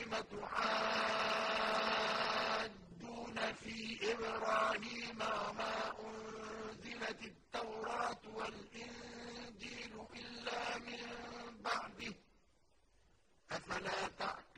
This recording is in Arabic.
لم تحاجون في إبراهيم وما أنزلت التوراة والإنجيل إلا من بعده أفلا تعقلون